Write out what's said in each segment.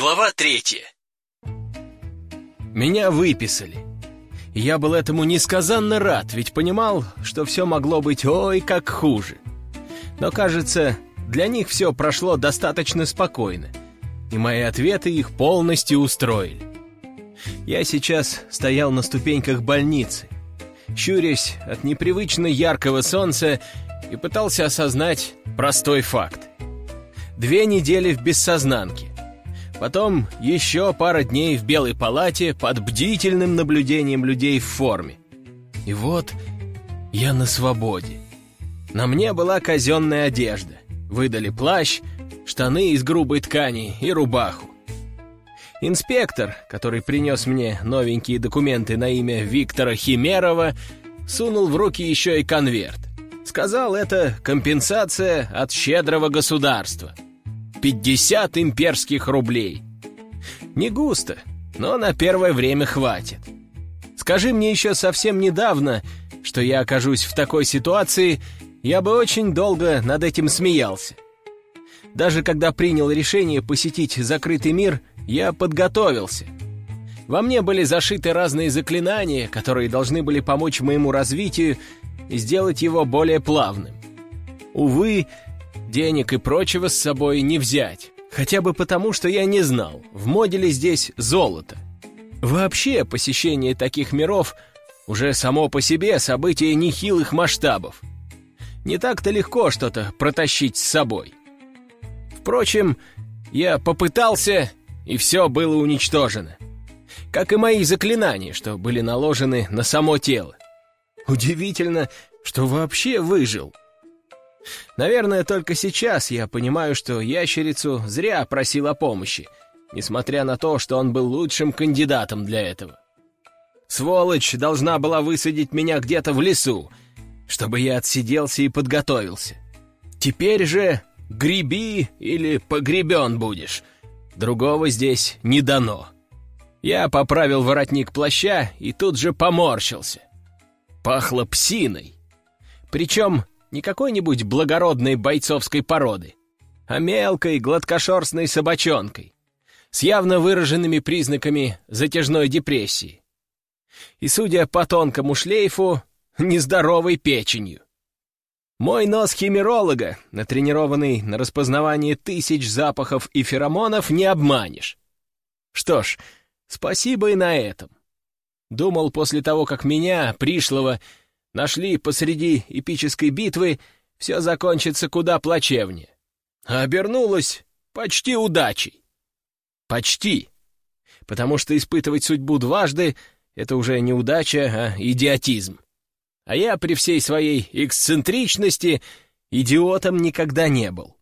Глава третья. Меня выписали. Я был этому несказанно рад, ведь понимал, что все могло быть ой как хуже. Но, кажется, для них все прошло достаточно спокойно, и мои ответы их полностью устроили. Я сейчас стоял на ступеньках больницы, щурясь от непривычно яркого солнца и пытался осознать простой факт. Две недели в бессознанке. Потом еще пара дней в белой палате под бдительным наблюдением людей в форме. И вот я на свободе. На мне была казенная одежда. Выдали плащ, штаны из грубой ткани и рубаху. Инспектор, который принес мне новенькие документы на имя Виктора Химерова, сунул в руки еще и конверт. Сказал, это компенсация от щедрого государства — 50 имперских рублей. Не густо, но на первое время хватит. Скажи мне еще совсем недавно, что я окажусь в такой ситуации, я бы очень долго над этим смеялся. Даже когда принял решение посетить закрытый мир, я подготовился. Во мне были зашиты разные заклинания, которые должны были помочь моему развитию и сделать его более плавным. Увы, Денег и прочего с собой не взять. Хотя бы потому, что я не знал, в моде ли здесь золото. Вообще, посещение таких миров уже само по себе событие нехилых масштабов. Не так-то легко что-то протащить с собой. Впрочем, я попытался, и все было уничтожено. Как и мои заклинания, что были наложены на само тело. Удивительно, что вообще выжил. Наверное, только сейчас я понимаю, что ящерицу зря просил о помощи, несмотря на то, что он был лучшим кандидатом для этого. Сволочь должна была высадить меня где-то в лесу, чтобы я отсиделся и подготовился. Теперь же греби или погребен будешь. Другого здесь не дано. Я поправил воротник плаща и тут же поморщился. Пахло псиной. Причем не какой-нибудь благородной бойцовской породы, а мелкой гладкошерстной собачонкой, с явно выраженными признаками затяжной депрессии. И, судя по тонкому шлейфу, нездоровой печенью. Мой нос химеролога, натренированный на распознавание тысяч запахов и феромонов, не обманешь. Что ж, спасибо и на этом. Думал, после того, как меня, пришлого, нашли посреди эпической битвы, все закончится куда плачевнее. А обернулось почти удачей. Почти. Потому что испытывать судьбу дважды — это уже не удача, а идиотизм. А я при всей своей эксцентричности идиотом никогда не был.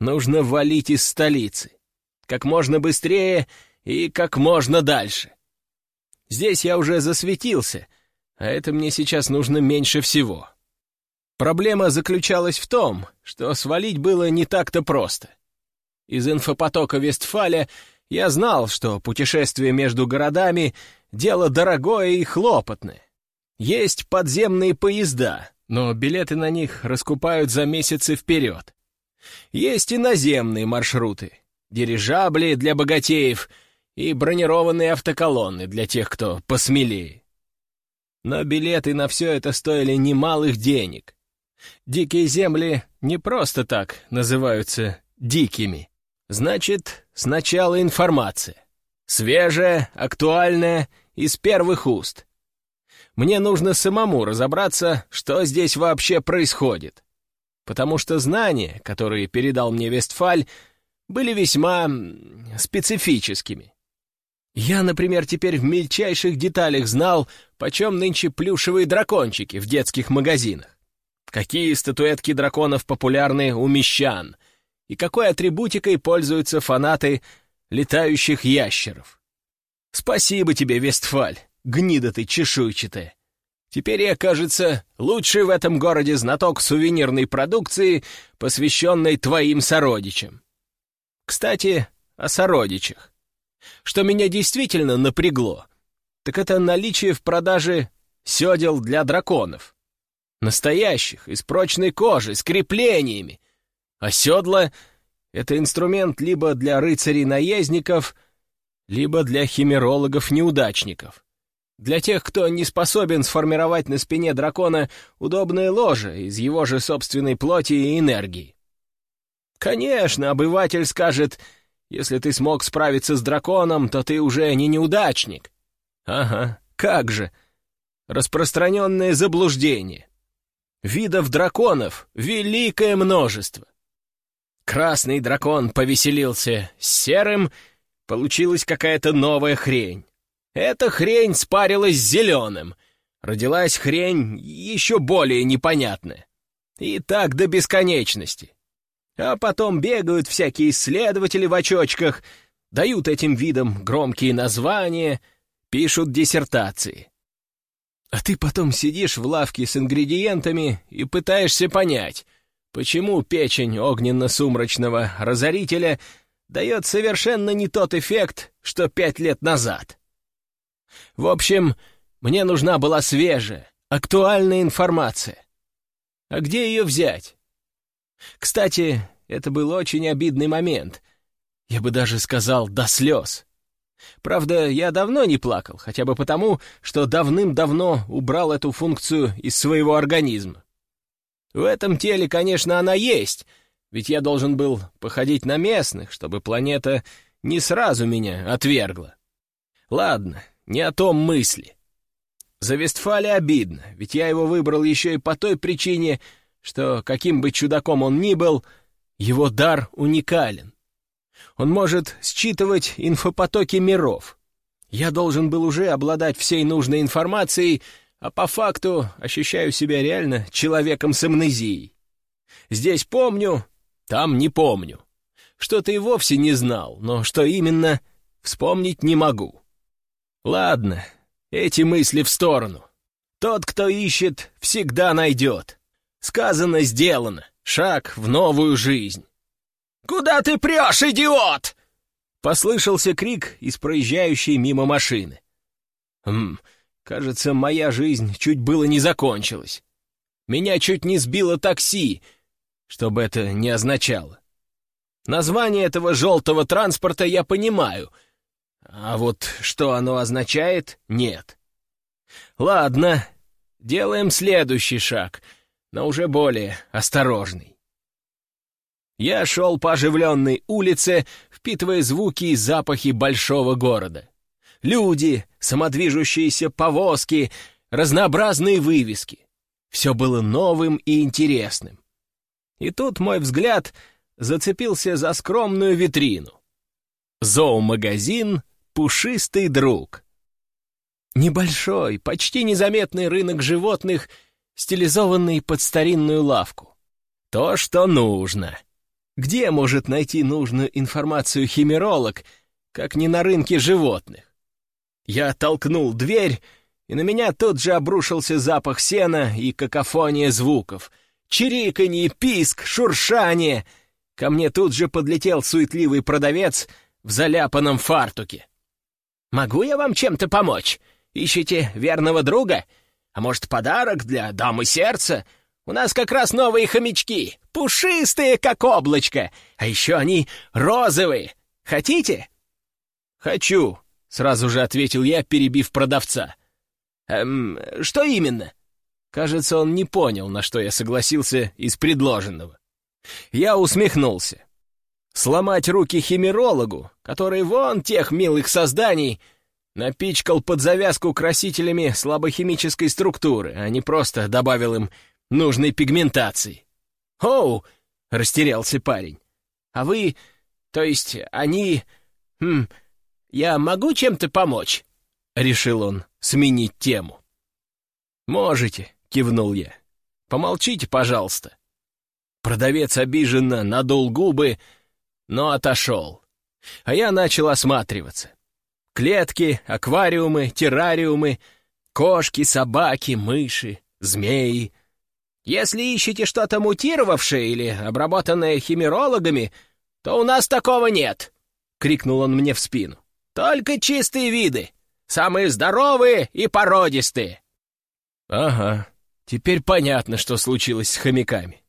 Нужно валить из столицы. Как можно быстрее и как можно дальше. Здесь я уже засветился, а это мне сейчас нужно меньше всего. Проблема заключалась в том, что свалить было не так-то просто. Из инфопотока Вестфаля я знал, что путешествие между городами — дело дорогое и хлопотное. Есть подземные поезда, но билеты на них раскупают за месяцы вперед. Есть и наземные маршруты, дирижабли для богатеев и бронированные автоколонны для тех, кто посмелее. Но билеты на все это стоили немалых денег. Дикие земли не просто так называются дикими. Значит, сначала информация. Свежая, актуальная, из первых уст. Мне нужно самому разобраться, что здесь вообще происходит. Потому что знания, которые передал мне Вестфаль, были весьма специфическими. Я, например, теперь в мельчайших деталях знал, почем нынче плюшевые дракончики в детских магазинах. Какие статуэтки драконов популярны у мещан, и какой атрибутикой пользуются фанаты летающих ящеров. Спасибо тебе, Вестфаль, гнида ты чешуйчатая. Теперь я, кажется, лучший в этом городе знаток сувенирной продукции, посвященной твоим сородичам. Кстати, о сородичах. Что меня действительно напрягло, так это наличие в продаже седел для драконов. Настоящих, из прочной кожи, с креплениями. А седла — Это инструмент либо для рыцарей-наездников, либо для химерологов-неудачников. Для тех, кто не способен сформировать на спине дракона удобное ложе из его же собственной плоти и энергии. Конечно, обыватель скажет, если ты смог справиться с драконом, то ты уже не неудачник. Ага, как же. Распространенное заблуждение. Видов драконов — великое множество. Красный дракон повеселился с серым, получилась какая-то новая хрень. Эта хрень спарилась с зеленым. Родилась хрень еще более непонятная. И так до бесконечности. А потом бегают всякие исследователи в очочках, дают этим видам громкие названия, пишут диссертации. А ты потом сидишь в лавке с ингредиентами и пытаешься понять, почему печень огненно-сумрачного разорителя дает совершенно не тот эффект, что пять лет назад. В общем, мне нужна была свежая, актуальная информация. А где ее взять? Кстати, это был очень обидный момент. Я бы даже сказал, до слез. Правда, я давно не плакал, хотя бы потому, что давным-давно убрал эту функцию из своего организма. В этом теле, конечно, она есть, ведь я должен был походить на местных, чтобы планета не сразу меня отвергла. Ладно, не о том мысли. За Вестфале обидно, ведь я его выбрал еще и по той причине, что, каким бы чудаком он ни был, его дар уникален. Он может считывать инфопотоки миров. Я должен был уже обладать всей нужной информацией, а по факту ощущаю себя реально человеком с амнезией. Здесь помню, там не помню. Что-то и вовсе не знал, но что именно, вспомнить не могу. Ладно, эти мысли в сторону. Тот, кто ищет, всегда найдет. Сказано, сделано. Шаг в новую жизнь. «Куда ты прешь, идиот?» Послышался крик из проезжающей мимо машины. Хм, кажется, моя жизнь чуть было не закончилась. Меня чуть не сбило такси, что бы это ни означало. Название этого желтого транспорта я понимаю — а вот что оно означает, нет. Ладно, делаем следующий шаг, но уже более осторожный. Я шел по оживленной улице, впитывая звуки и запахи большого города. Люди, самодвижущиеся повозки, разнообразные вывески. Все было новым и интересным. И тут мой взгляд зацепился за скромную витрину. Зоомагазин пушистый друг. Небольшой, почти незаметный рынок животных, стилизованный под старинную лавку. То, что нужно. Где может найти нужную информацию химеролог, как не на рынке животных? Я толкнул дверь, и на меня тут же обрушился запах сена и какофония звуков. Чириканье, писк, шуршание. Ко мне тут же подлетел суетливый продавец в заляпанном фартуке. Могу я вам чем-то помочь? Ищете верного друга? А может, подарок для дамы сердца? У нас как раз новые хомячки, пушистые, как облачко, а еще они розовые. Хотите?» «Хочу», — сразу же ответил я, перебив продавца. «Эм, что именно?» Кажется, он не понял, на что я согласился из предложенного. Я усмехнулся. Сломать руки химерологу, который вон тех милых созданий напичкал под завязку красителями слабохимической структуры, а не просто добавил им нужной пигментации. «Оу!» — растерялся парень. «А вы... то есть они... Хм... Я могу чем-то помочь?» — решил он сменить тему. «Можете», — кивнул я. «Помолчите, пожалуйста». Продавец обиженно надул губы, но отошел. А я начал осматриваться. Клетки, аквариумы, террариумы, кошки, собаки, мыши, змеи. Если ищете что-то мутировавшее или обработанное химерологами, то у нас такого нет, — крикнул он мне в спину. Только чистые виды, самые здоровые и породистые. Ага, теперь понятно, что случилось с хомяками.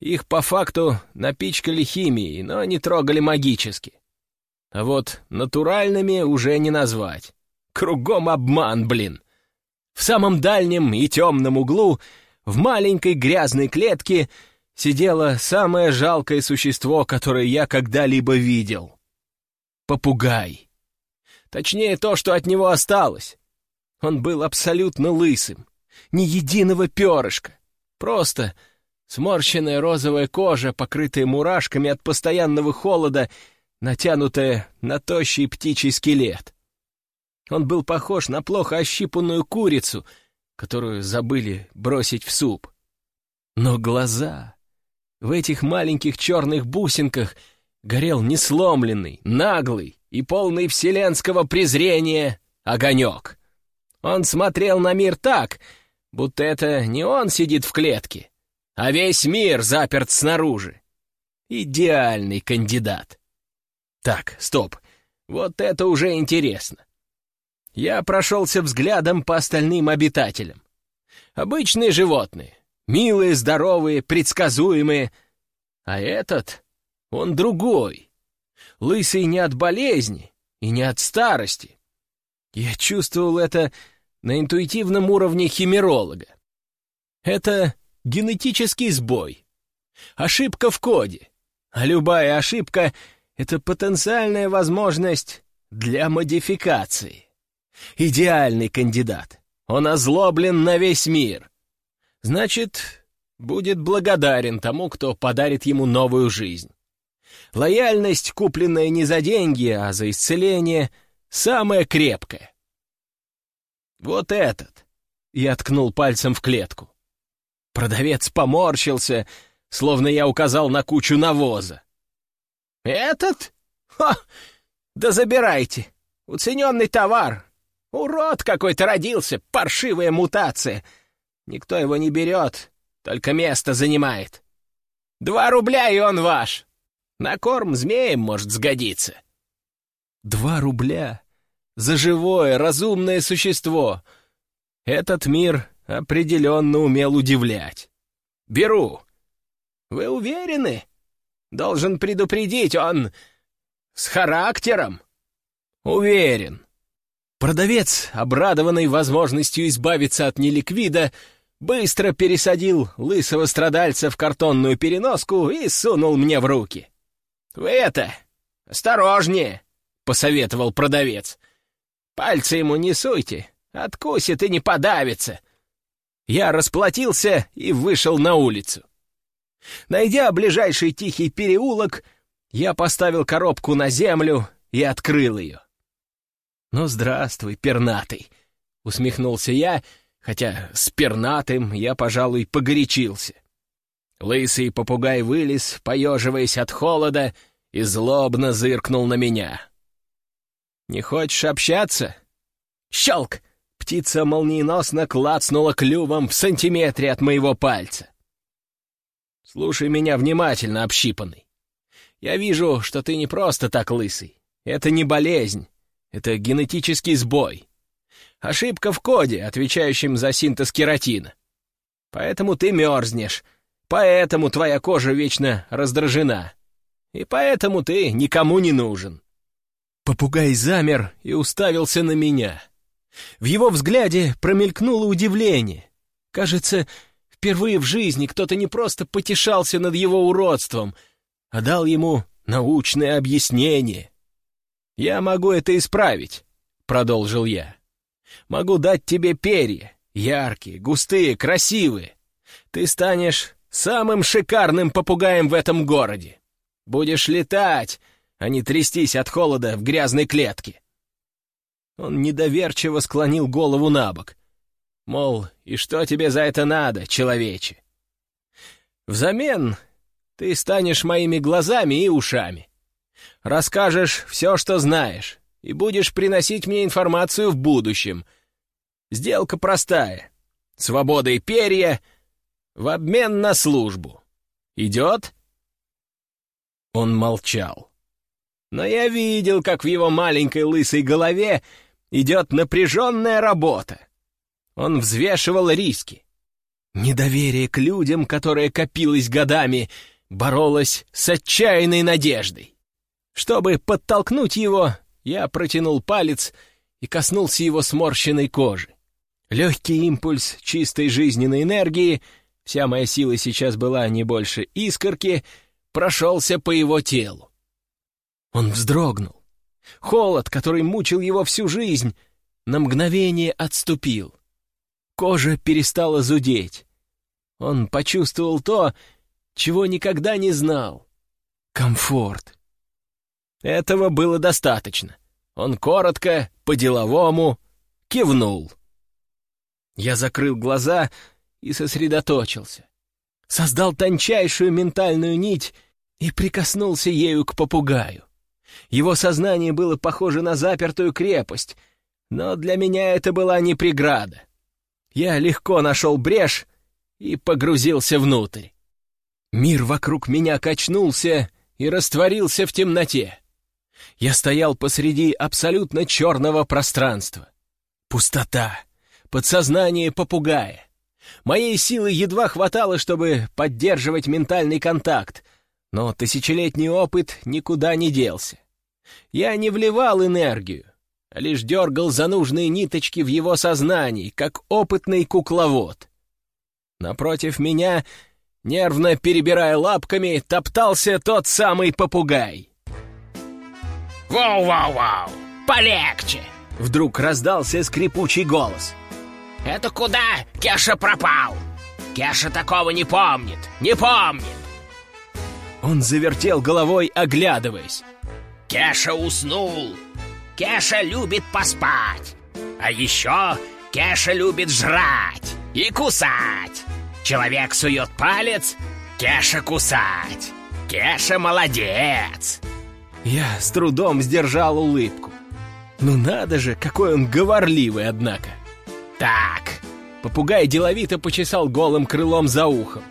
Их по факту напичкали химией, но не трогали магически. А вот натуральными уже не назвать. Кругом обман, блин. В самом дальнем и темном углу, в маленькой грязной клетке, сидело самое жалкое существо, которое я когда-либо видел. Попугай. Точнее, то, что от него осталось. Он был абсолютно лысым. Ни единого перышка. Просто сморщенная розовая кожа, покрытая мурашками от постоянного холода натянутая на тощий птичий скелет. Он был похож на плохо ощипанную курицу, которую забыли бросить в суп. Но глаза... В этих маленьких черных бусинках горел несломленный, наглый и полный вселенского презрения огонек. Он смотрел на мир так, будто это не он сидит в клетке, а весь мир заперт снаружи. Идеальный кандидат. Так, стоп. Вот это уже интересно. Я прошелся взглядом по остальным обитателям. Обычные животные. Милые, здоровые, предсказуемые. А этот, он другой. Лысый не от болезни и не от старости. Я чувствовал это на интуитивном уровне химеролога. Это генетический сбой. Ошибка в коде. А любая ошибка это потенциальная возможность для модификации. Идеальный кандидат. Он озлоблен на весь мир. Значит, будет благодарен тому, кто подарит ему новую жизнь. Лояльность, купленная не за деньги, а за исцеление, самая крепкая. Вот этот. Я ткнул пальцем в клетку. Продавец поморщился, словно я указал на кучу навоза. «Этот? Ха! Да забирайте! Уцененный товар! Урод какой-то родился, паршивая мутация! Никто его не берет, только место занимает. Два рубля, и он ваш! На корм змеям может сгодиться!» «Два рубля? За живое, разумное существо!» Этот мир определенно умел удивлять. «Беру!» «Вы уверены?» Должен предупредить, он с характером. Уверен. Продавец, обрадованный возможностью избавиться от неликвида, быстро пересадил лысого страдальца в картонную переноску и сунул мне в руки. «Вы это, осторожнее!» — посоветовал продавец. «Пальцы ему не суйте, откусит и не подавится». Я расплатился и вышел на улицу. Найдя ближайший тихий переулок, я поставил коробку на землю и открыл ее. «Ну, здравствуй, пернатый!» — усмехнулся я, хотя с пернатым я, пожалуй, погорячился. Лысый попугай вылез, поеживаясь от холода, и злобно зыркнул на меня. «Не хочешь общаться?» «Щелк!» Птица молниеносно клацнула клювом в сантиметре от моего пальца. Слушай меня внимательно, общипанный. Я вижу, что ты не просто так лысый. Это не болезнь. Это генетический сбой. Ошибка в коде, отвечающем за синтез кератина. Поэтому ты мерзнешь. Поэтому твоя кожа вечно раздражена. И поэтому ты никому не нужен. Попугай замер и уставился на меня. В его взгляде промелькнуло удивление. Кажется, Впервые в жизни кто-то не просто потешался над его уродством, а дал ему научное объяснение. «Я могу это исправить», — продолжил я. «Могу дать тебе перья, яркие, густые, красивые. Ты станешь самым шикарным попугаем в этом городе. Будешь летать, а не трястись от холода в грязной клетке». Он недоверчиво склонил голову на бок. Мол, и что тебе за это надо, человече? Взамен ты станешь моими глазами и ушами. Расскажешь все, что знаешь, и будешь приносить мне информацию в будущем. Сделка простая. Свобода и перья в обмен на службу. Идет?» Он молчал. Но я видел, как в его маленькой лысой голове идет напряженная работа. Он взвешивал риски. Недоверие к людям, которое копилось годами, боролось с отчаянной надеждой. Чтобы подтолкнуть его, я протянул палец и коснулся его сморщенной кожи. Легкий импульс чистой жизненной энергии, вся моя сила сейчас была не больше искорки, прошелся по его телу. Он вздрогнул. Холод, который мучил его всю жизнь, на мгновение отступил. Кожа перестала зудеть. Он почувствовал то, чего никогда не знал. Комфорт. Этого было достаточно. Он коротко, по-деловому, кивнул. Я закрыл глаза и сосредоточился. Создал тончайшую ментальную нить и прикоснулся ею к попугаю. Его сознание было похоже на запертую крепость, но для меня это была не преграда. Я легко нашел брешь и погрузился внутрь. Мир вокруг меня качнулся и растворился в темноте. Я стоял посреди абсолютно черного пространства. Пустота, подсознание попугая. Моей силы едва хватало, чтобы поддерживать ментальный контакт, но тысячелетний опыт никуда не делся. Я не вливал энергию, лишь дергал за нужные ниточки в его сознании, как опытный кукловод. Напротив меня, нервно перебирая лапками, топтался тот самый попугай. «Воу-воу-воу! Полегче!» Вдруг раздался скрипучий голос. «Это куда Кеша пропал? Кеша такого не помнит, не помнит!» Он завертел головой, оглядываясь. «Кеша уснул! Кеша любит поспать! А еще Кеша любит жрать и кусать! Человек сует палец, Кеша кусать! Кеша молодец!» Я с трудом сдержал улыбку. Ну надо же, какой он говорливый, однако. «Так, Попугай деловито почесал голым крылом за ухом.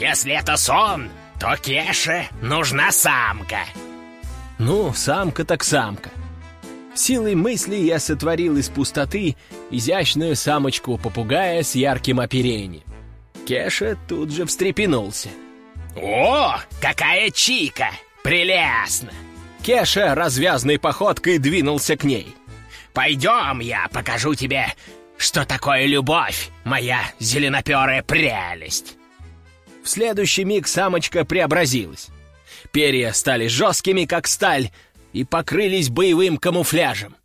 если это сон, то Кеше нужна самка!» Ну, самка так самка. Силой мысли я сотворил из пустоты изящную самочку-попугая с ярким оперением. Кеша тут же встрепенулся. «О, какая чика! Прелестно! Кеша развязной походкой двинулся к ней. Пойдем, я покажу тебе, что такое любовь, моя зеленоперая прелесть!» В следующий миг самочка преобразилась. Перья стали жесткими, как сталь, и покрылись боевым камуфляжем.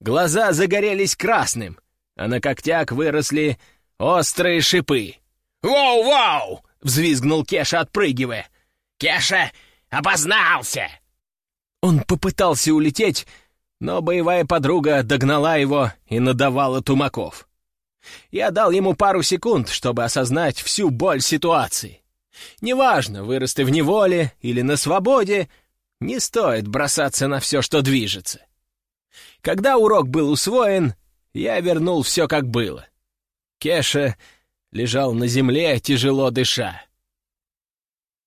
Глаза загорелись красным, а на когтях выросли острые шипы. «Воу-воу!» — взвизгнул Кеша, отпрыгивая. «Кеша обознался!» Он попытался улететь, но боевая подруга догнала его и надавала тумаков. Я дал ему пару секунд, чтобы осознать всю боль ситуации. Неважно, вырос ты в неволе или на свободе, не стоит бросаться на все, что движется. Когда урок был усвоен, я вернул все, как было. Кеша лежал на земле, тяжело дыша.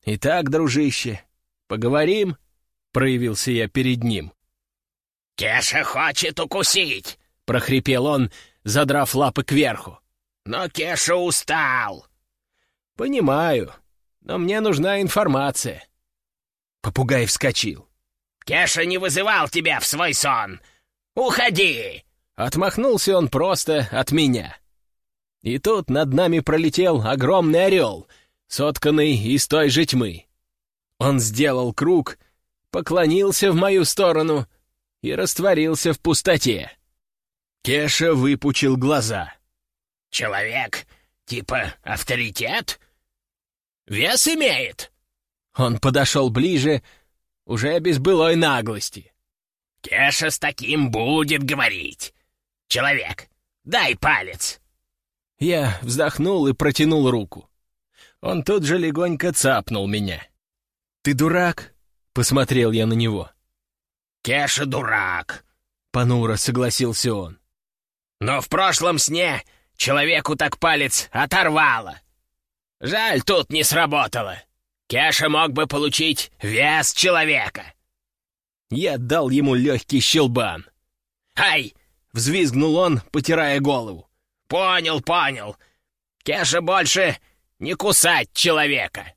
«Итак, дружище, поговорим?» — проявился я перед ним. «Кеша хочет укусить!» — прохрипел он, задрав лапы кверху. «Но Кеша устал!» «Понимаю, но мне нужна информация». Попугай вскочил. «Кеша не вызывал тебя в свой сон! Уходи!» Отмахнулся он просто от меня. И тут над нами пролетел огромный орел, сотканный из той же тьмы. Он сделал круг, поклонился в мою сторону и растворился в пустоте. Кеша выпучил глаза. «Человек типа авторитет? Вес имеет?» Он подошел ближе, уже без былой наглости. «Кеша с таким будет говорить. Человек, дай палец!» Я вздохнул и протянул руку. Он тут же легонько цапнул меня. «Ты дурак?» — посмотрел я на него. «Кеша дурак», — понуро согласился он. «Но в прошлом сне человеку так палец оторвало. Жаль, тут не сработало. Кеша мог бы получить вес человека». Я дал ему легкий щелбан. «Ай!» — взвизгнул он, потирая голову. «Понял, понял. Кеша больше не кусать человека!»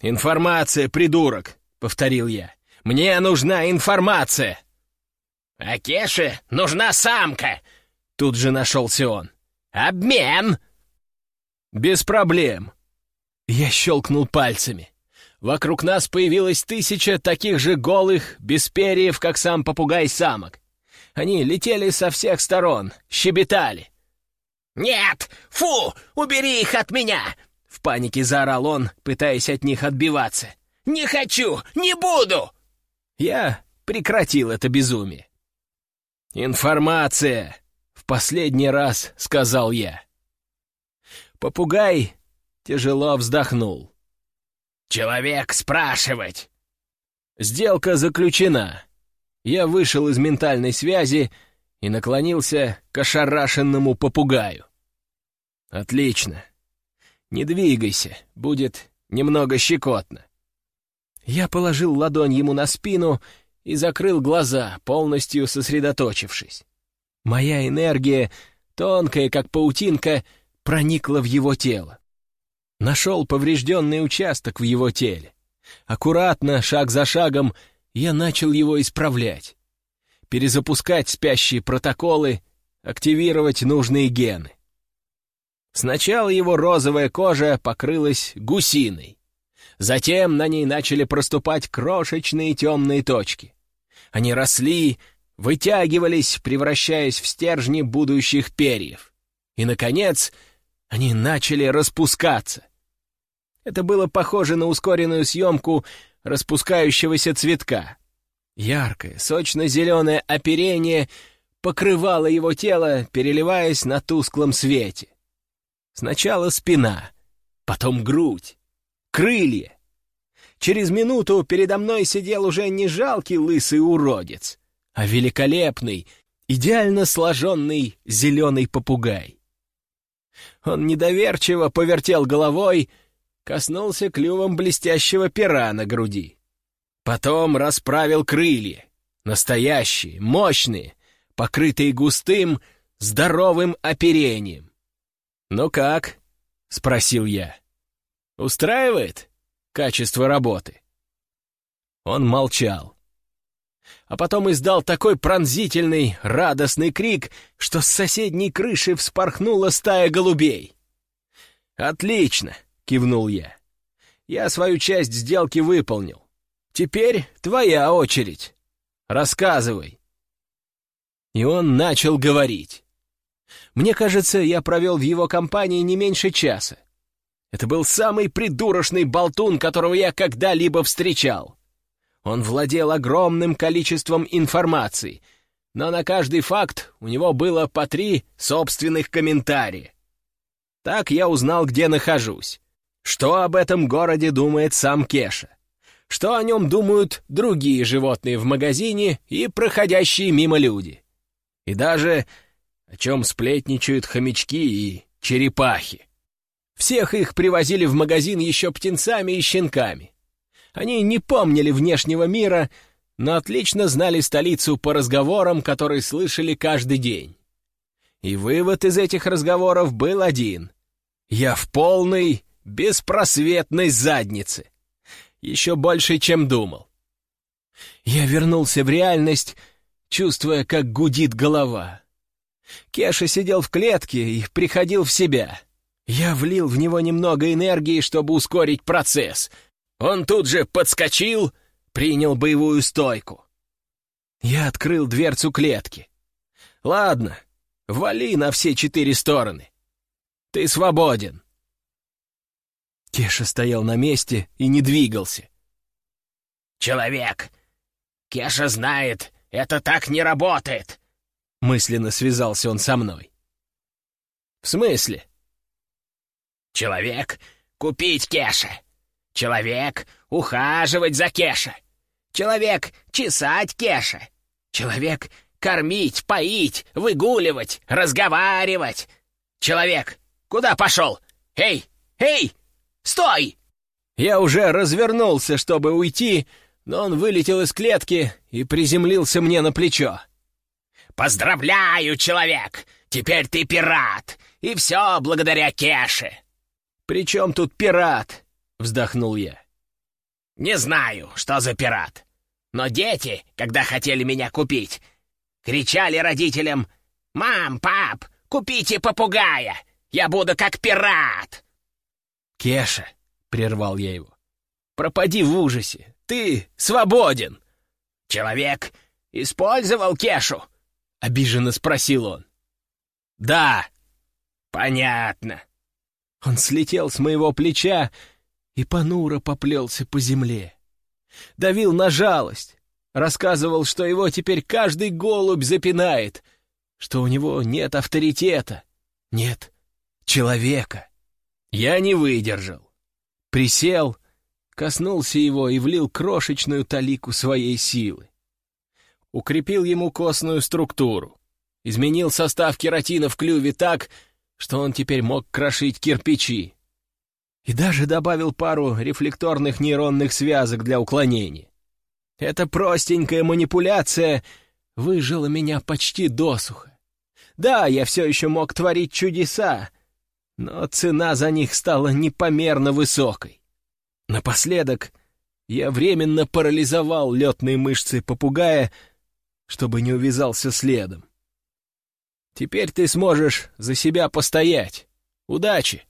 «Информация, придурок!» — повторил я. «Мне нужна информация!» «А Кеше нужна самка!» Тут же нашелся он. «Обмен!» «Без проблем!» Я щелкнул пальцами. Вокруг нас появилось тысяча таких же голых, без перьев, как сам попугай самок. Они летели со всех сторон, щебетали. «Нет! Фу! Убери их от меня!» В панике заорал он, пытаясь от них отбиваться. «Не хочу! Не буду!» Я прекратил это безумие. «Информация!» — в последний раз сказал я. Попугай тяжело вздохнул. «Человек спрашивать!» Сделка заключена. Я вышел из ментальной связи и наклонился к ошарашенному попугаю. «Отлично. Не двигайся, будет немного щекотно». Я положил ладонь ему на спину и закрыл глаза, полностью сосредоточившись. Моя энергия, тонкая, как паутинка, проникла в его тело. Нашел поврежденный участок в его теле. Аккуратно, шаг за шагом, я начал его исправлять перезапускать спящие протоколы, активировать нужные гены. Сначала его розовая кожа покрылась гусиной. Затем на ней начали проступать крошечные темные точки. Они росли, вытягивались, превращаясь в стержни будущих перьев. И, наконец, они начали распускаться. Это было похоже на ускоренную съемку распускающегося цветка. Яркое, сочно-зеленое оперение покрывало его тело, переливаясь на тусклом свете. Сначала спина, потом грудь, крылья. Через минуту передо мной сидел уже не жалкий лысый уродец, а великолепный, идеально сложенный зеленый попугай. Он недоверчиво повертел головой, коснулся клювом блестящего пера на груди. Потом расправил крылья. Настоящие, мощные, покрытые густым, здоровым оперением. «Ну как?» — спросил я. «Устраивает качество работы?» Он молчал. А потом издал такой пронзительный, радостный крик, что с соседней крыши вспорхнула стая голубей. «Отлично!» — кивнул я. «Я свою часть сделки выполнил. Теперь твоя очередь. Рассказывай. И он начал говорить. Мне кажется, я провел в его компании не меньше часа. Это был самый придурочный болтун, которого я когда-либо встречал. Он владел огромным количеством информации, но на каждый факт у него было по три собственных комментария. Так я узнал, где нахожусь. Что об этом городе думает сам Кеша что о нем думают другие животные в магазине и проходящие мимо люди. И даже о чем сплетничают хомячки и черепахи. Всех их привозили в магазин еще птенцами и щенками. Они не помнили внешнего мира, но отлично знали столицу по разговорам, которые слышали каждый день. И вывод из этих разговоров был один. Я в полной, беспросветной заднице еще больше, чем думал. Я вернулся в реальность, чувствуя, как гудит голова. Кеша сидел в клетке и приходил в себя. Я влил в него немного энергии, чтобы ускорить процесс. Он тут же подскочил, принял боевую стойку. Я открыл дверцу клетки. «Ладно, вали на все четыре стороны. Ты свободен». Кеша стоял на месте и не двигался. «Человек! Кеша знает, это так не работает!» Мысленно связался он со мной. «В смысле?» «Человек — купить Кеша. Человек — ухаживать за Кеша. Человек — чесать Кеша. Человек — кормить, поить, выгуливать, разговаривать. Человек, куда пошел? Эй, эй!» Стой!» Я уже развернулся, чтобы уйти, но он вылетел из клетки и приземлился мне на плечо. «Поздравляю, человек! Теперь ты пират! и все благодаря Кеше!» «При чем тут пират?» — вздохнул я. «Не знаю, что за пират, но дети, когда хотели меня купить, кричали родителям «Мам, пап, купите попугая! Я буду как пират!» «Кеша!» — прервал я его. «Пропади в ужасе! Ты свободен!» «Человек использовал Кешу?» — обиженно спросил он. «Да». «Понятно». Он слетел с моего плеча и понуро поплелся по земле. Давил на жалость, рассказывал, что его теперь каждый голубь запинает, что у него нет авторитета, нет человека. Я не выдержал. Присел, коснулся его и влил крошечную талику своей силы. Укрепил ему костную структуру, изменил состав кератина в клюве так, что он теперь мог крошить кирпичи. И даже добавил пару рефлекторных нейронных связок для уклонения. Эта простенькая манипуляция выжила меня почти досуха. Да, я все еще мог творить чудеса, но цена за них стала непомерно высокой. Напоследок я временно парализовал летные мышцы попугая, чтобы не увязался следом. Теперь ты сможешь за себя постоять. Удачи!»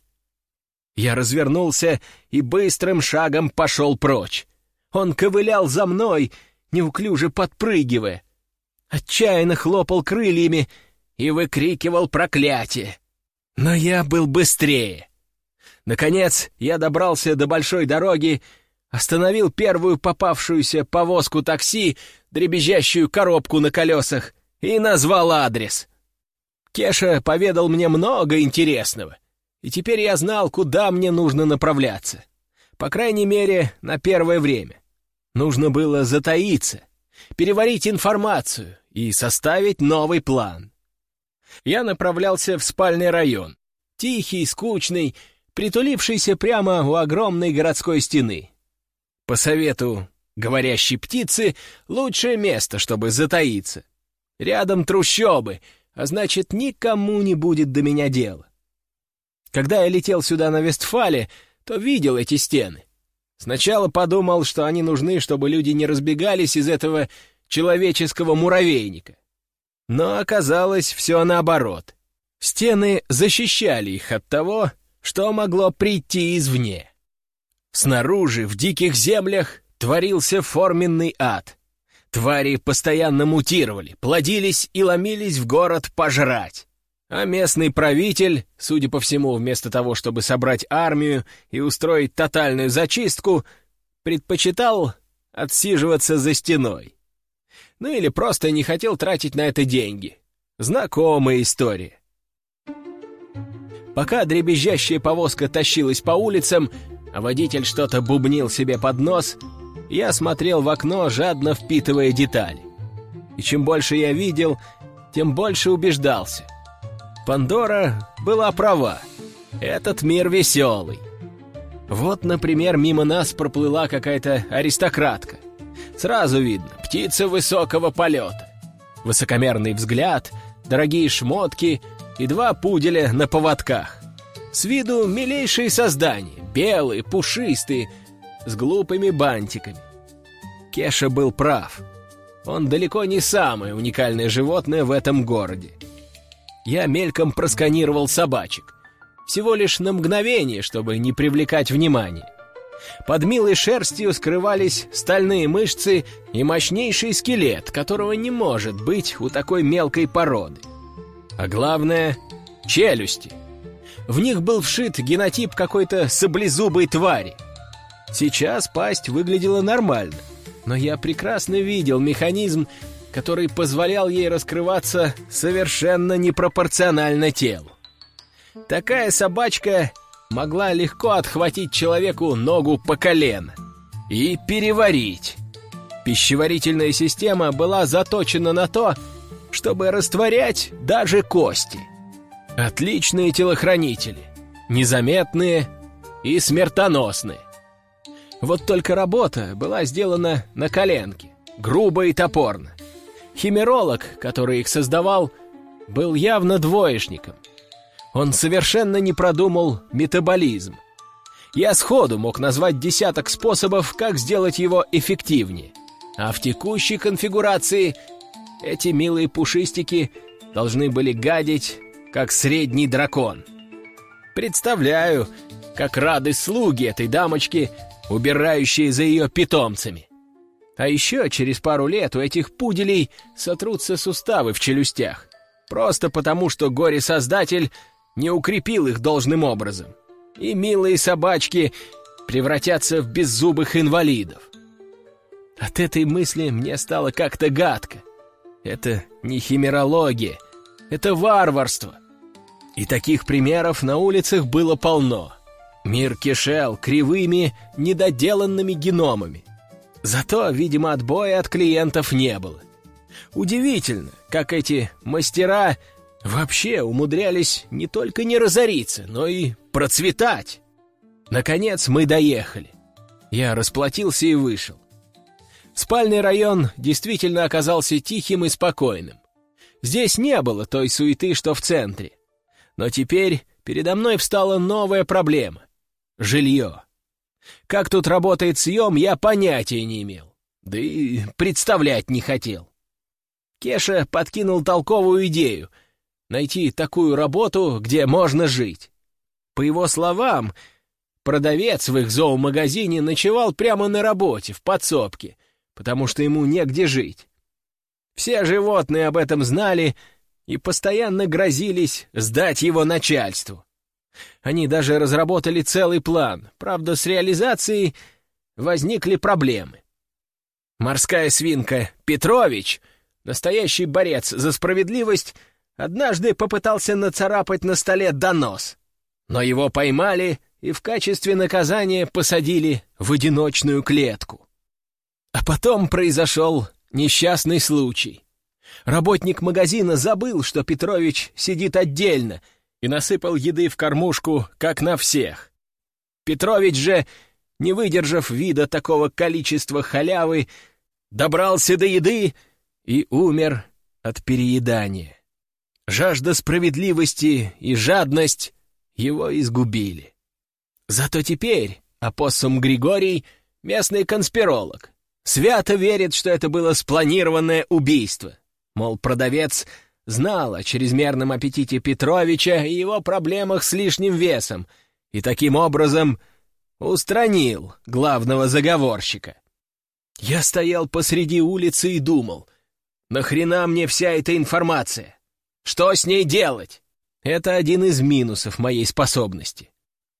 Я развернулся и быстрым шагом пошел прочь. Он ковылял за мной, неуклюже подпрыгивая, отчаянно хлопал крыльями и выкрикивал проклятие. Но я был быстрее. Наконец я добрался до большой дороги, остановил первую попавшуюся повозку такси, дребезжащую коробку на колесах, и назвал адрес. Кеша поведал мне много интересного, и теперь я знал, куда мне нужно направляться. По крайней мере, на первое время. Нужно было затаиться, переварить информацию и составить новый план. Я направлялся в спальный район. Тихий, скучный, притулившийся прямо у огромной городской стены. По совету говорящей птицы, лучшее место, чтобы затаиться. Рядом трущобы, а значит, никому не будет до меня дела. Когда я летел сюда на Вестфале, то видел эти стены. Сначала подумал, что они нужны, чтобы люди не разбегались из этого человеческого муравейника. Но оказалось все наоборот. Стены защищали их от того, что могло прийти извне. Снаружи, в диких землях, творился форменный ад. Твари постоянно мутировали, плодились и ломились в город пожрать. А местный правитель, судя по всему, вместо того, чтобы собрать армию и устроить тотальную зачистку, предпочитал отсиживаться за стеной. Ну или просто не хотел тратить на это деньги. Знакомая история. Пока дребезжащая повозка тащилась по улицам, а водитель что-то бубнил себе под нос, я смотрел в окно, жадно впитывая детали. И чем больше я видел, тем больше убеждался. Пандора была права. Этот мир веселый. Вот, например, мимо нас проплыла какая-то аристократка. Сразу видно, птица высокого полета. Высокомерный взгляд, дорогие шмотки и два пуделя на поводках. С виду милейшие создания, белые, пушистые, с глупыми бантиками. Кеша был прав. Он далеко не самое уникальное животное в этом городе. Я мельком просканировал собачек. Всего лишь на мгновение, чтобы не привлекать внимания. Под милой шерстью скрывались стальные мышцы и мощнейший скелет, которого не может быть у такой мелкой породы. А главное — челюсти. В них был вшит генотип какой-то саблезубой твари. Сейчас пасть выглядела нормально, но я прекрасно видел механизм, который позволял ей раскрываться совершенно непропорционально телу. Такая собачка могла легко отхватить человеку ногу по колено и переварить. Пищеварительная система была заточена на то, чтобы растворять даже кости. Отличные телохранители, незаметные и смертоносные. Вот только работа была сделана на коленке, грубо и топорно. Химеролог, который их создавал, был явно двоечником. Он совершенно не продумал метаболизм. Я сходу мог назвать десяток способов, как сделать его эффективнее. А в текущей конфигурации эти милые пушистики должны были гадить, как средний дракон. Представляю, как рады слуги этой дамочки, убирающие за ее питомцами. А еще через пару лет у этих пуделей сотрутся суставы в челюстях. Просто потому, что горе-создатель не укрепил их должным образом. И милые собачки превратятся в беззубых инвалидов. От этой мысли мне стало как-то гадко. Это не химерология, это варварство. И таких примеров на улицах было полно. Мир кишел кривыми, недоделанными геномами. Зато, видимо, отбоя от клиентов не было. Удивительно, как эти мастера вообще умудрялись не только не разориться, но и процветать. Наконец мы доехали. Я расплатился и вышел. Спальный район действительно оказался тихим и спокойным. Здесь не было той суеты, что в центре. Но теперь передо мной встала новая проблема — жилье. Как тут работает съем, я понятия не имел. Да и представлять не хотел. Кеша подкинул толковую идею — найти такую работу, где можно жить. По его словам, продавец в их зоомагазине ночевал прямо на работе, в подсобке, потому что ему негде жить. Все животные об этом знали и постоянно грозились сдать его начальству. Они даже разработали целый план, правда, с реализацией возникли проблемы. Морская свинка Петрович, настоящий борец за справедливость, однажды попытался нацарапать на столе донос, но его поймали и в качестве наказания посадили в одиночную клетку. А потом произошел несчастный случай. Работник магазина забыл, что Петрович сидит отдельно, и насыпал еды в кормушку, как на всех. Петрович же, не выдержав вида такого количества халявы, добрался до еды и умер от переедания. Жажда справедливости и жадность его изгубили. Зато теперь апоссум Григорий — местный конспиролог. Свято верит, что это было спланированное убийство. Мол, продавец знал о чрезмерном аппетите Петровича и его проблемах с лишним весом, и таким образом устранил главного заговорщика. Я стоял посреди улицы и думал, нахрена мне вся эта информация? Что с ней делать? Это один из минусов моей способности.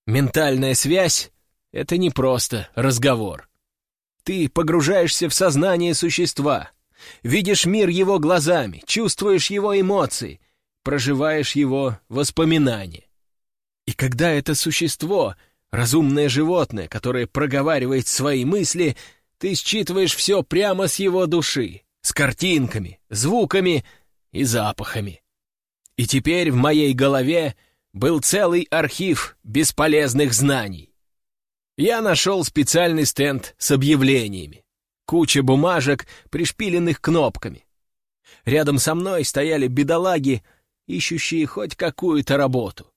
Ментальная связь — это не просто разговор. Ты погружаешься в сознание существа, видишь мир его глазами, чувствуешь его эмоции, проживаешь его воспоминания. И когда это существо, разумное животное, которое проговаривает свои мысли, ты считываешь все прямо с его души, с картинками, звуками и запахами. И теперь в моей голове был целый архив бесполезных знаний. Я нашел специальный стенд с объявлениями. Куча бумажек, пришпиленных кнопками. Рядом со мной стояли бедолаги, ищущие хоть какую-то работу.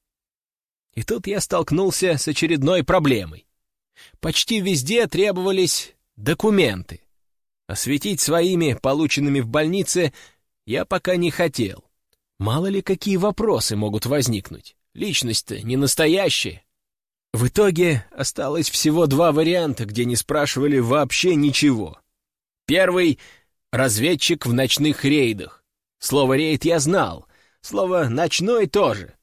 И тут я столкнулся с очередной проблемой. Почти везде требовались документы. Осветить своими, полученными в больнице, я пока не хотел. Мало ли какие вопросы могут возникнуть. Личность-то не настоящая. В итоге осталось всего два варианта, где не спрашивали вообще ничего. Первый — разведчик в ночных рейдах. Слово «рейд» я знал, слово «ночной» тоже.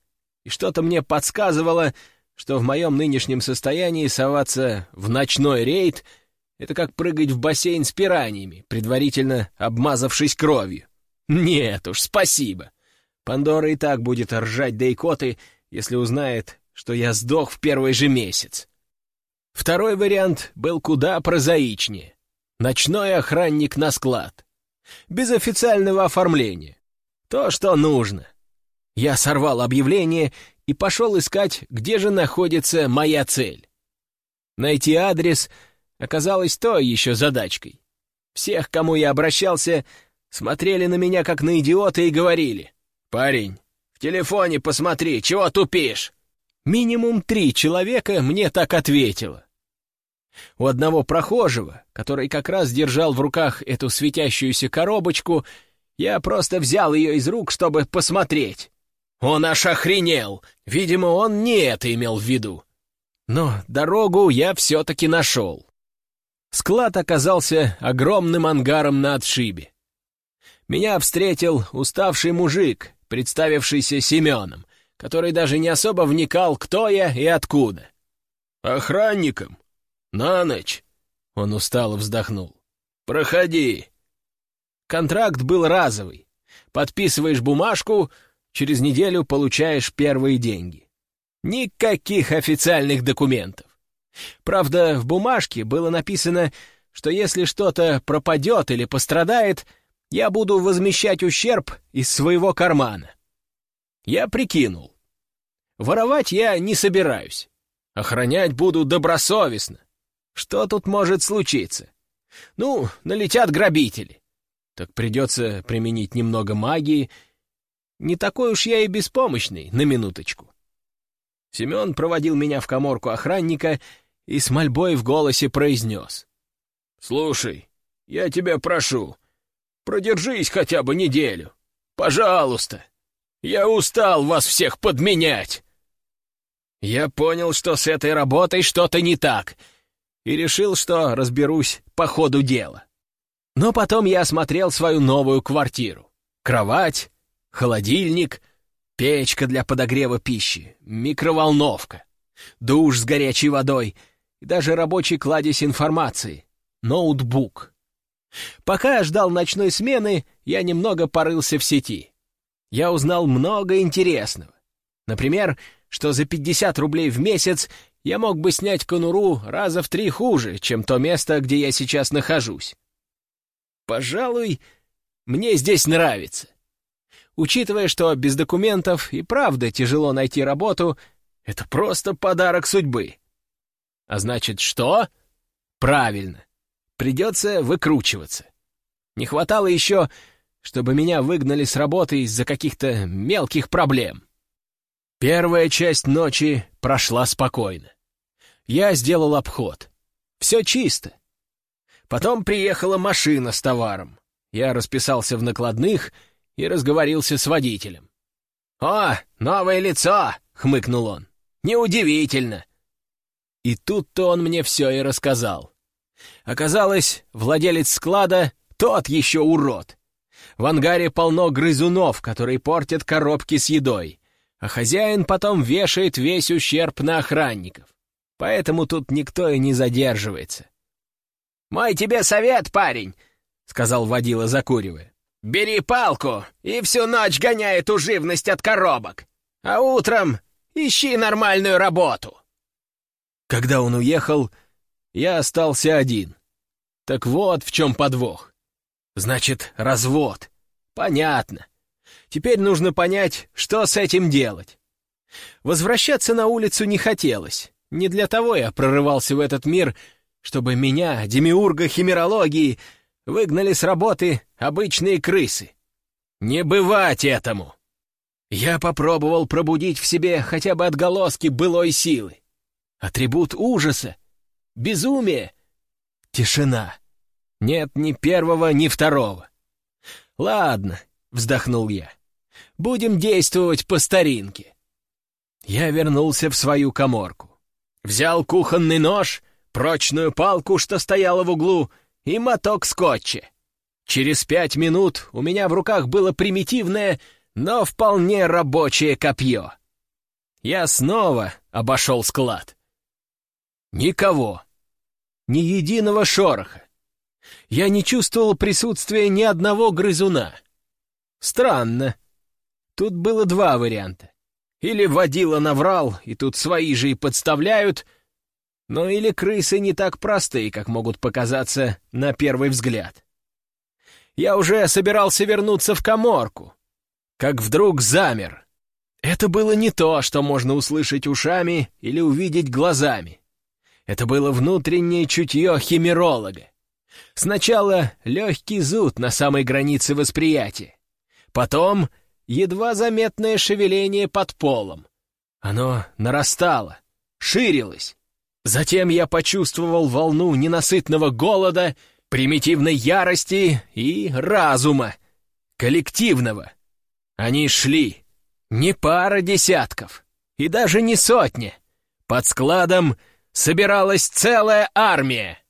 И что-то мне подсказывало, что в моем нынешнем состоянии соваться в ночной рейд — это как прыгать в бассейн с пираньями, предварительно обмазавшись кровью. Нет уж, спасибо. Пандора и так будет ржать да икоты, если узнает, что я сдох в первый же месяц. Второй вариант был куда прозаичнее. Ночной охранник на склад. Без официального оформления. То, что нужно. Я сорвал объявление и пошел искать, где же находится моя цель. Найти адрес оказалось той еще задачкой. Всех, кому я обращался, смотрели на меня как на идиота и говорили, «Парень, В телефоне посмотри, чего тупишь?» Минимум три человека мне так ответило. У одного прохожего, который как раз держал в руках эту светящуюся коробочку, я просто взял ее из рук, чтобы посмотреть. Он аж охренел. Видимо, он не это имел в виду. Но дорогу я все-таки нашел. Склад оказался огромным ангаром на отшибе. Меня встретил уставший мужик, представившийся Семеном, который даже не особо вникал, кто я и откуда. «Охранником? На ночь?» Он устало вздохнул. «Проходи». Контракт был разовый. Подписываешь бумажку, через неделю получаешь первые деньги. Никаких официальных документов. Правда, в бумажке было написано, что если что-то пропадет или пострадает, я буду возмещать ущерб из своего кармана. Я прикинул. Воровать я не собираюсь. Охранять буду добросовестно. Что тут может случиться? Ну, налетят грабители. Так придется применить немного магии. Не такой уж я и беспомощный, на минуточку. Семен проводил меня в коморку охранника и с мольбой в голосе произнес. «Слушай, я тебя прошу, продержись хотя бы неделю. Пожалуйста. Я устал вас всех подменять». Я понял, что с этой работой что-то не так, и решил, что разберусь по ходу дела. Но потом я осмотрел свою новую квартиру. Кровать, холодильник, печка для подогрева пищи, микроволновка, душ с горячей водой и даже рабочий кладезь информации, ноутбук. Пока я ждал ночной смены, я немного порылся в сети. Я узнал много интересного. Например, что за 50 рублей в месяц я мог бы снять конуру раза в три хуже, чем то место, где я сейчас нахожусь. Пожалуй, мне здесь нравится. Учитывая, что без документов и правда тяжело найти работу, это просто подарок судьбы. А значит, что? Правильно. Придется выкручиваться. Не хватало еще, чтобы меня выгнали с работы из-за каких-то мелких проблем. Первая часть ночи прошла спокойно. Я сделал обход. Все чисто. Потом приехала машина с товаром. Я расписался в накладных и разговорился с водителем. «О, новое лицо!» — хмыкнул он. «Неудивительно!» И тут-то он мне все и рассказал. Оказалось, владелец склада — тот еще урод. В ангаре полно грызунов, которые портят коробки с едой, а хозяин потом вешает весь ущерб на охранников. Поэтому тут никто и не задерживается. «Мой тебе совет, парень!» — сказал водила, закуривая. «Бери палку и всю ночь гоняй эту живность от коробок, а утром ищи нормальную работу!» Когда он уехал, я остался один. Так вот в чем подвох. Значит, развод. Понятно. Теперь нужно понять, что с этим делать. Возвращаться на улицу не хотелось. Не для того я прорывался в этот мир, чтобы меня, демиурга химерологии, выгнали с работы обычные крысы. Не бывать этому! Я попробовал пробудить в себе хотя бы отголоски былой силы. Атрибут ужаса, безумие, тишина. Нет ни первого, ни второго. Ладно, вздохнул я. Будем действовать по старинке. Я вернулся в свою коморку. Взял кухонный нож, прочную палку, что стояла в углу, и моток скотча. Через пять минут у меня в руках было примитивное, но вполне рабочее копье. Я снова обошел склад. Никого. Ни единого шороха. Я не чувствовал присутствия ни одного грызуна. Странно. Тут было два варианта. Или водила наврал, и тут свои же и подставляют, но или крысы не так простые, как могут показаться на первый взгляд. Я уже собирался вернуться в коморку, как вдруг замер. Это было не то, что можно услышать ушами или увидеть глазами. Это было внутреннее чутье химеролога. Сначала легкий зуд на самой границе восприятия. Потом едва заметное шевеление под полом. Оно нарастало, ширилось. Затем я почувствовал волну ненасытного голода, примитивной ярости и разума, коллективного. Они шли, не пара десятков, и даже не сотни. Под складом собиралась целая армия.